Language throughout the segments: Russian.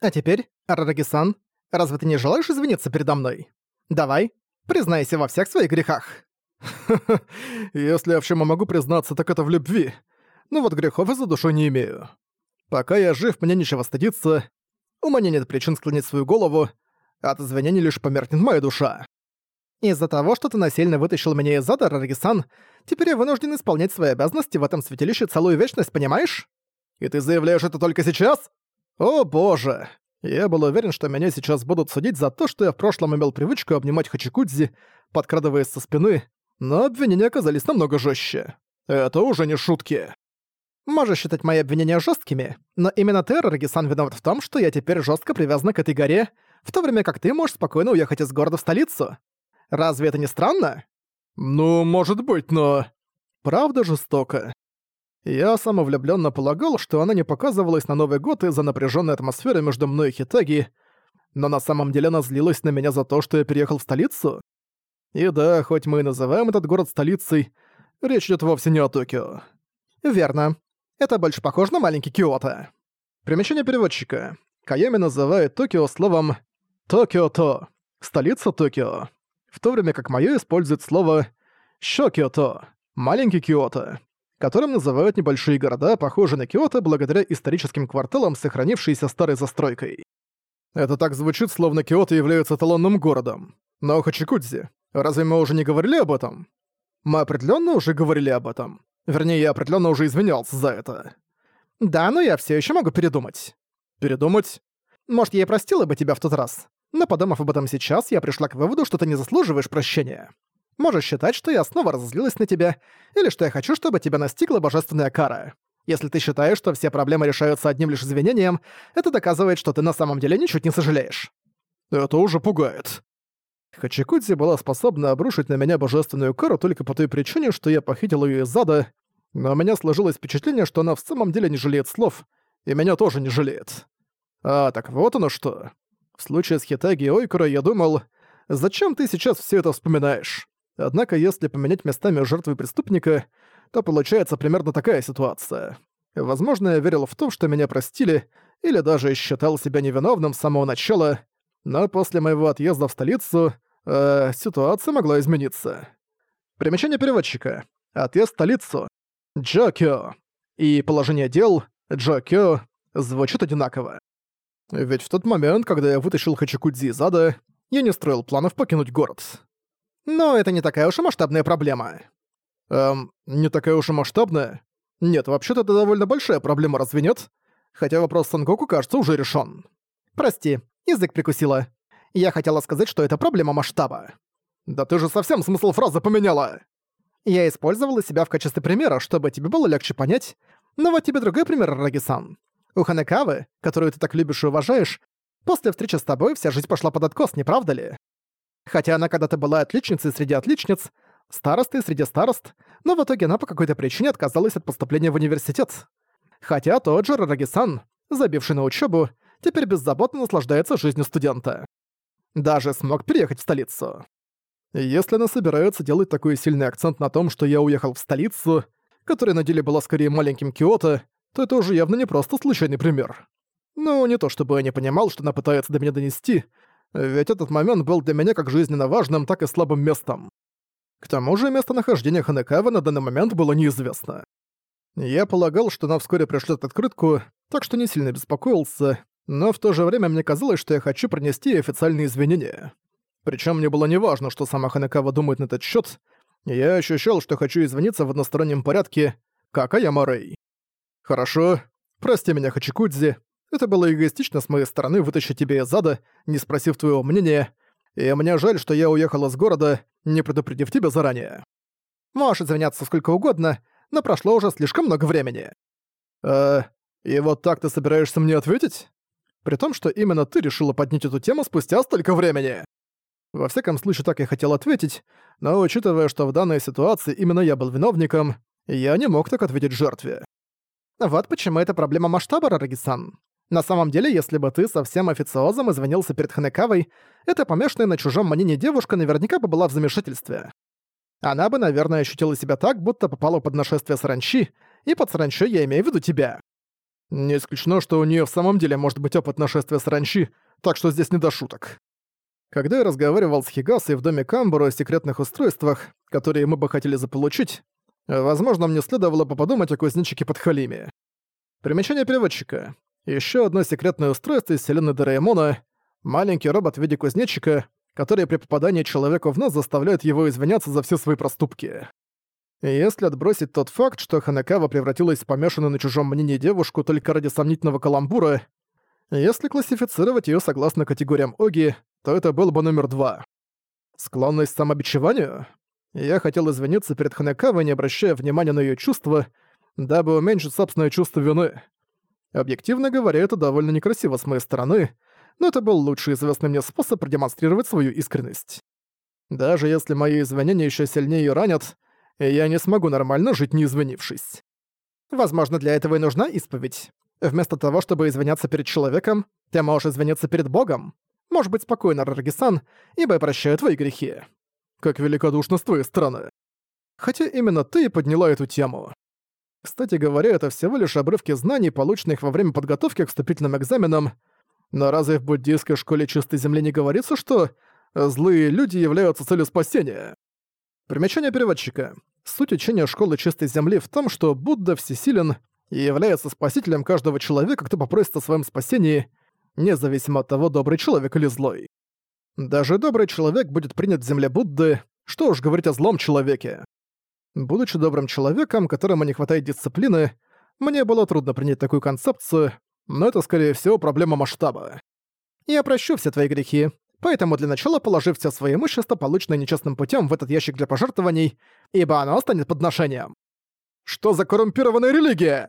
А теперь, Рарагисан, разве ты не желаешь извиниться передо мной? Давай, признайся во всех своих грехах. если я в чем могу признаться, так это в любви. Ну вот грехов я за душу не имею. Пока я жив, мне нечего стыдиться. У меня нет причин склонить свою голову. От извинений лишь померкнет моя душа. Из-за того, что ты насильно вытащил меня из ада, Рарагисан, теперь я вынужден исполнять свои обязанности в этом святилище целую вечность, понимаешь? И ты заявляешь это только сейчас? О боже! Я был уверен, что меня сейчас будут судить за то, что я в прошлом имел привычку обнимать Хачикудзи, подкрадываясь со спины, но обвинения оказались намного жестче. Это уже не шутки. Можешь считать мои обвинения жесткими, но именно ты, Раргисан, виноват в том, что я теперь жестко привязана к этой горе, в то время как ты можешь спокойно уехать из города в столицу. Разве это не странно? Ну, может быть, но... Правда жестоко. Я самовлюбленно полагал, что она не показывалась на Новый год из-за напряженной атмосферы между мной и Хитаги, но на самом деле она злилась на меня за то, что я переехал в столицу. И да, хоть мы и называем этот город столицей, речь идет вовсе не о Токио. Верно. Это больше похоже на маленький Киото. Примечание переводчика. Каями называет Токио словом «Токио-то» — столица Токио, в то время как моё использует слово «Щокио-то» — маленький Киото которым называют небольшие города, похожие на Киото благодаря историческим кварталам, сохранившейся старой застройкой. Это так звучит, словно Киото является эталонным городом. Но Хачикудзи, разве мы уже не говорили об этом? Мы определенно уже говорили об этом. Вернее, я определенно уже извинялся за это. Да, но я все еще могу передумать. Передумать? Может, я и простила бы тебя в тот раз. Но подумав об этом сейчас, я пришла к выводу, что ты не заслуживаешь прощения. Можешь считать, что я снова разозлилась на тебя, или что я хочу, чтобы тебя настигла божественная кара. Если ты считаешь, что все проблемы решаются одним лишь извинением, это доказывает, что ты на самом деле ничуть не сожалеешь». «Это уже пугает». Хачикудзи была способна обрушить на меня божественную кару только по той причине, что я похитил ее из ада, но у меня сложилось впечатление, что она в самом деле не жалеет слов, и меня тоже не жалеет. А, так вот оно что. В случае с Хитаги и Ойкура я думал, зачем ты сейчас все это вспоминаешь? Однако, если поменять местами жертвы и преступника, то получается примерно такая ситуация. Возможно, я верил в то, что меня простили, или даже считал себя невиновным с самого начала, но после моего отъезда в столицу э, ситуация могла измениться. Примечание переводчика. Отъезд в столицу. Джокио. И положение дел. Джокио. Звучит одинаково. Ведь в тот момент, когда я вытащил Хачикудзи из ада, я не строил планов покинуть город но это не такая уж и масштабная проблема». «Эм, не такая уж и масштабная? Нет, вообще-то это довольно большая проблема, разве нет? Хотя вопрос с Сангоку, кажется, уже решен. «Прости, язык прикусила. Я хотела сказать, что это проблема масштаба». «Да ты же совсем смысл фразы поменяла!» «Я использовала себя в качестве примера, чтобы тебе было легче понять. Но вот тебе другой пример, Рагисан. У Ханекавы, которую ты так любишь и уважаешь, после встречи с тобой вся жизнь пошла под откос, не правда ли? Хотя она когда-то была отличницей среди отличниц, старостой среди старост, но в итоге она по какой-то причине отказалась от поступления в университет. Хотя тот же Рарагисан, забивший на учебу, теперь беззаботно наслаждается жизнью студента. Даже смог переехать в столицу. Если она собирается делать такой сильный акцент на том, что я уехал в столицу, которая на деле была скорее маленьким Киото, то это уже явно не просто случайный пример. Ну, не то чтобы я не понимал, что она пытается до меня донести, ведь этот момент был для меня как жизненно важным, так и слабым местом. К тому же местонахождение Ханекава на данный момент было неизвестно. Я полагал, что она вскоре пришлет открытку, так что не сильно беспокоился, но в то же время мне казалось, что я хочу принести официальные извинения. Причем мне было неважно, что сама Ханекава думает на этот счет. Я ощущал, что хочу извиниться в одностороннем порядке, как Аямарей. «Хорошо. Прости меня, Хачикудзи. Это было эгоистично с моей стороны вытащить тебя из зада, не спросив твоего мнения, и мне жаль, что я уехал из города, не предупредив тебя заранее. Можешь извиняться сколько угодно, но прошло уже слишком много времени. Э, и вот так ты собираешься мне ответить? При том, что именно ты решила поднять эту тему спустя столько времени. Во всяком случае, так я хотел ответить, но учитывая, что в данной ситуации именно я был виновником, я не мог так ответить жертве. Вот почему это проблема масштаба, Рарагисан. На самом деле, если бы ты со всем официозом извинился перед Ханекавой, эта помешанная на чужом мнении девушка наверняка бы была в замешательстве. Она бы, наверное, ощутила себя так, будто попала под нашествие саранчи, и под саранчой я имею в виду тебя. Не исключено, что у нее в самом деле может быть опыт нашествия саранчи, так что здесь не до шуток. Когда я разговаривал с Хигасой в доме Камбару о секретных устройствах, которые мы бы хотели заполучить, возможно, мне следовало бы подумать о кузнечике под Халиме. Примечание переводчика. Еще одно секретное устройство из вселенной Дораэмона — маленький робот в виде кузнечика, который при попадании человека в нас заставляет его извиняться за все свои проступки. Если отбросить тот факт, что Ханакава превратилась в помешанную на чужом мнении девушку только ради сомнительного каламбура, если классифицировать ее согласно категориям Оги, то это был бы номер два. Склонность к самобичеванию? Я хотел извиниться перед Ханакавой, не обращая внимания на ее чувства, дабы уменьшить собственное чувство вины. Объективно говоря, это довольно некрасиво с моей стороны, но это был лучший известный мне способ продемонстрировать свою искренность. Даже если мои извинения еще сильнее её ранят, я не смогу нормально жить, не извинившись. Возможно, для этого и нужна исповедь. Вместо того, чтобы извиняться перед человеком, ты можешь извиниться перед Богом. Можешь быть спокойно, Раргисан, ибо я прощаю твои грехи. Как великодушно с твоей стороны. Хотя именно ты и подняла эту тему. Кстати говоря, это всего лишь обрывки знаний, полученных во время подготовки к вступительным экзаменам. Но разве в буддийской школе чистой земли не говорится, что э, злые люди являются целью спасения? Примечание переводчика. Суть учения школы чистой земли в том, что Будда всесилен и является спасителем каждого человека, кто попросит о своем спасении, независимо от того, добрый человек или злой. Даже добрый человек будет принят в земле Будды, что уж говорить о злом человеке. Будучи добрым человеком, которому не хватает дисциплины, мне было трудно принять такую концепцию, но это, скорее всего, проблема масштаба. Я прощу все твои грехи, поэтому для начала положи все свои имущество, полученное нечестным путем, в этот ящик для пожертвований, ибо оно станет подношением. Что за коррумпированная религия?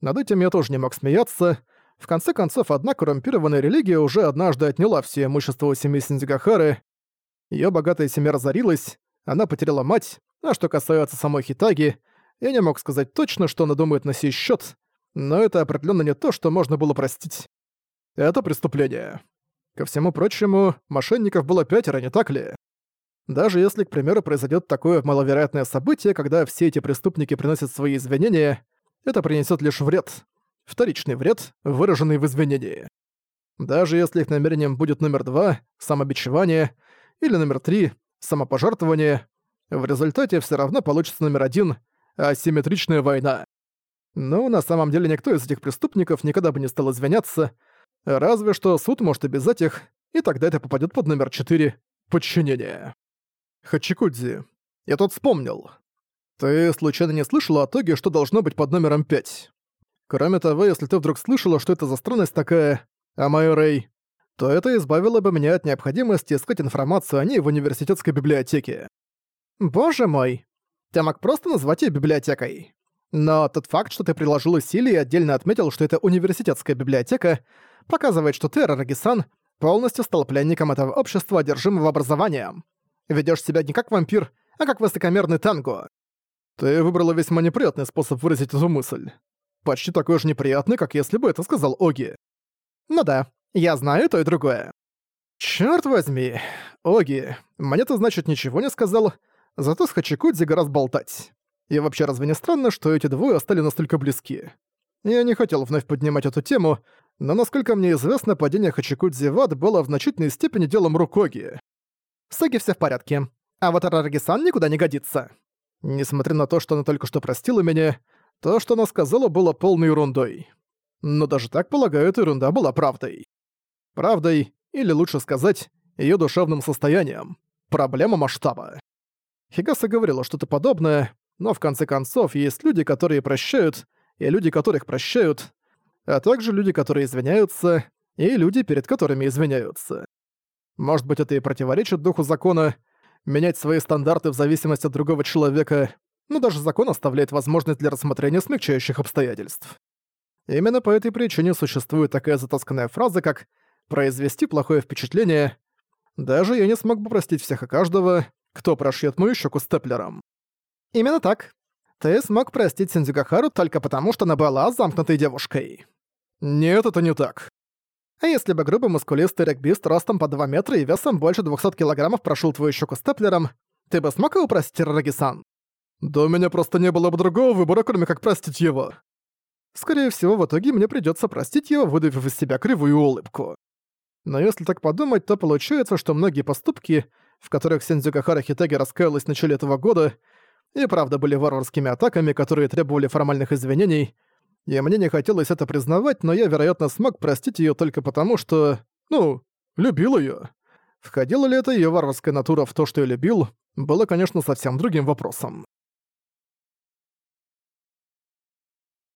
Над этим я тоже не мог смеяться. В конце концов, одна коррумпированная религия уже однажды отняла все имущество у семьи Синдзигахары. Ее богатая семья разорилась, она потеряла мать, а что касается самой Хитаги, я не мог сказать точно, что она думает на сей счет, но это определенно не то, что можно было простить. Это преступление. Ко всему прочему, мошенников было пятеро, не так ли? Даже если, к примеру, произойдет такое маловероятное событие, когда все эти преступники приносят свои извинения, это принесет лишь вред. Вторичный вред, выраженный в извинении. Даже если их намерением будет номер два – самобичевание, или номер три – самопожертвование – в результате все равно получится номер один — асимметричная война. Ну, на самом деле никто из этих преступников никогда бы не стал извиняться, разве что суд может обязать их, и тогда это попадет под номер четыре — подчинение. Хачикудзи, я тут вспомнил. Ты случайно не слышала о тоге, что должно быть под номером пять? Кроме того, если ты вдруг слышала, что это за странность такая, Амайорей, то это избавило бы меня от необходимости искать информацию о ней в университетской библиотеке. Боже мой! Ты мог просто назвать её библиотекой. Но тот факт, что ты приложил усилия и отдельно отметил, что это университетская библиотека, показывает, что ты, Рарагисан, полностью стал пленником этого общества, одержимого образованием. Ведёшь себя не как вампир, а как высокомерный танго. Ты выбрала весьма неприятный способ выразить эту мысль. Почти такой же неприятный, как если бы это сказал Оги. Ну да, я знаю то и другое. Чёрт возьми, Оги, мне-то значит ничего не сказал, зато с Хачикудзи гораздо болтать. И вообще разве не странно, что эти двое стали настолько близки? Я не хотел вновь поднимать эту тему, но, насколько мне известно, падение Хачикудзи в ад было в значительной степени делом Рукоги. С Саги все в порядке, а вот Арарагисан никуда не годится. Несмотря на то, что она только что простила меня, то, что она сказала, было полной ерундой. Но даже так, полагаю, эта ерунда была правдой. Правдой, или лучше сказать, ее душевным состоянием. Проблема масштаба. Хигаса говорила что-то подобное, но в конце концов есть люди, которые прощают, и люди, которых прощают, а также люди, которые извиняются, и люди, перед которыми извиняются. Может быть, это и противоречит духу закона, менять свои стандарты в зависимости от другого человека, но даже закон оставляет возможность для рассмотрения смягчающих обстоятельств. Именно по этой причине существует такая затасканная фраза, как «произвести плохое впечатление». Даже я не смог бы простить всех и каждого, кто прошьет мою щеку степлером. Именно так. Ты смог простить Синдзюгахару только потому, что она была замкнутой девушкой. Нет, это не так. А если бы грубый мускулистый регбист ростом по 2 метра и весом больше 200 килограммов прошил твою щеку степлером, ты бы смог его простить, Рагисан? Да у меня просто не было бы другого выбора, кроме как простить его. Скорее всего, в итоге мне придётся простить его, выдавив из себя кривую улыбку. Но если так подумать, то получается, что многие поступки в которых Синдзюка Харахи Теги раскаялась в начале этого года, и правда были варварскими атаками, которые требовали формальных извинений, и мне не хотелось это признавать, но я, вероятно, смог простить ее только потому, что, ну, любил ее. Входила ли это ее варварская натура в то, что я любил, было, конечно, совсем другим вопросом.